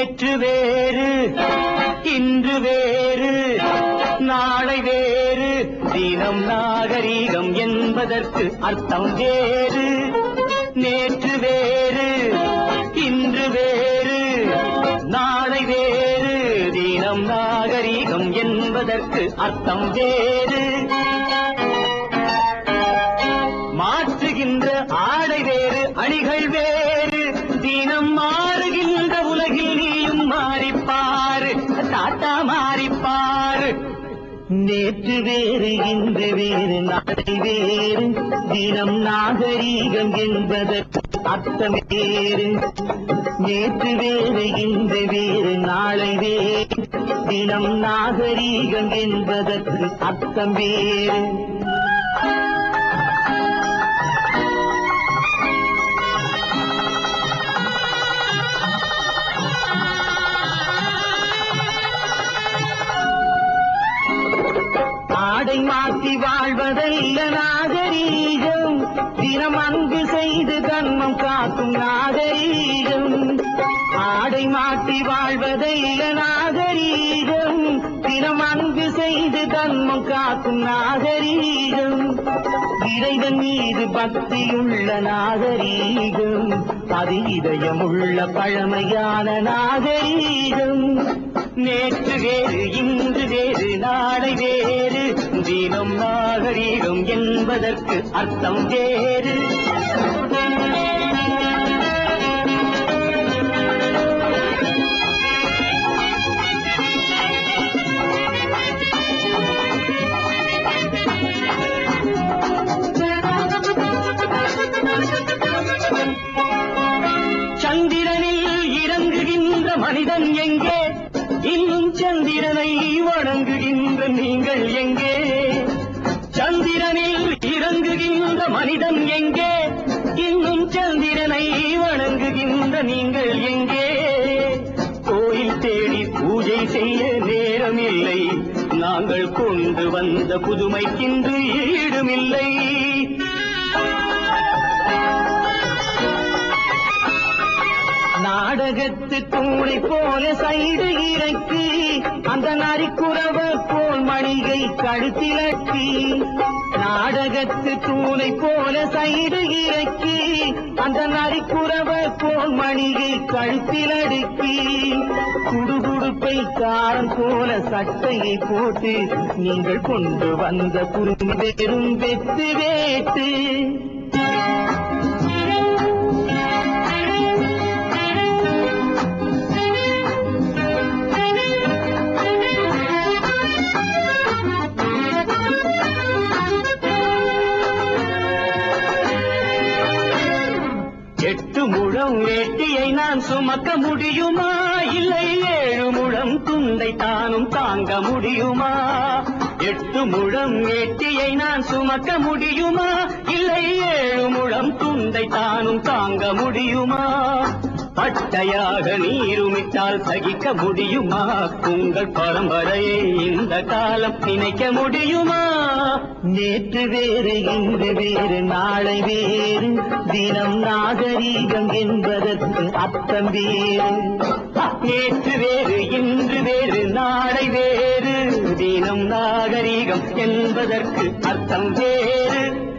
நேற்று வேறு இன்று வேறு. நாளை வேறு தினம் நாகரீகம் என்பதற்கு அர்த்தம் வேறு. நேற்று வேறு இன்று வேறு. நாளை வேறு தினம் நாகரீகம் என்பதற்கு அர்த்தம் வேறு. மாற்றுகின்ற ஆடை வேறு அணிகள் வேறு. தினம் மா நேற்று வேறு இன்று வேறு நாளை வேறு. தினம் நாகரீகம் என்பதற்கு அர்த்தம் வேறு நேற்று வேறு இன்று வேறு நாளை வேறு. தினம் நாகரீகம் என்பதற்கு அர்த்தம் வேறு. அதை மாற்றி வாழ்வதல்ல நாகரீகம். தினம் அன்பு செய்து தர்மம் காக்கும் நாகரீகம். ஆடை மாற்றி வாழ்வதல்ல நாகரீகம். தினம் அன்பு செய்து தர்மம் காக்கும் நாகரீகம். இறைவன் மீது பக்தியுள்ள நாகரீகம். அது இதயமுள்ள பழமையான நாகரீகம். நேற்று வேறு இன்று நாகரீகம் என்பதற்கு அர்த்தம் வேறு. சந்திரனில் இறங்குகின்ற மனிதன் எங்கே? இன்னும் சந்திரனை வணங்குகின்ற நீங்கள் எங்கே? சந்திரனில் இறங்குகின்ற மனிதன் எங்கே? இன்னும் சந்திரனை வணங்குகின்ற நீங்கள் எங்கே? கோயில் தேடி பூஜை செய்ய நேரமில்லை. நாங்கள் கொண்டு வந்த புதுமைக்கின்று ஈடுமில்லை. நாடகத்து தூளை போல சைடு இறக்கி அந்த நரிக்குறவ போல் கழுத்திலக்கி நாடகத்து தூணை போல சைடு இறக்கி அந்த நரிக்குறவர் போல் மணிகை கழுத்திலடுக்கி குடுகுடுப்பை காரம் போல சட்டையை போட்டு நீங்கள் கொண்டு வந்த குறும்பு வெத்து வேட்டு. எட்டு முழம் வேட்டியை நான் சுமக்க முடியுமா? இல்லை ஏழு முழம் துண்டை தானும் தாங்க முடியுமா? எட்டு முழம் வேட்டியை நான் சுமக்க முடியுமா? இல்லை ஏழு முழம் துண்டை தானும் தாங்க முடியுமா? பட்டையாக நீருமிட்டால் சகிக்க முடியுமா? உங்கள் பரம்பரையை இந்த காலம் நினைக்க முடியுமா? நேற்று வேறு இன்று வேறு நாளை வேறு. தினம் நாகரீகம் என்பதற்கு அர்த்தம் வேறு. நேற்று வேறு இன்று வேறு நாளை வேறு. தினம் நாகரீகம் என்பதற்கு அர்த்தம் வேறு.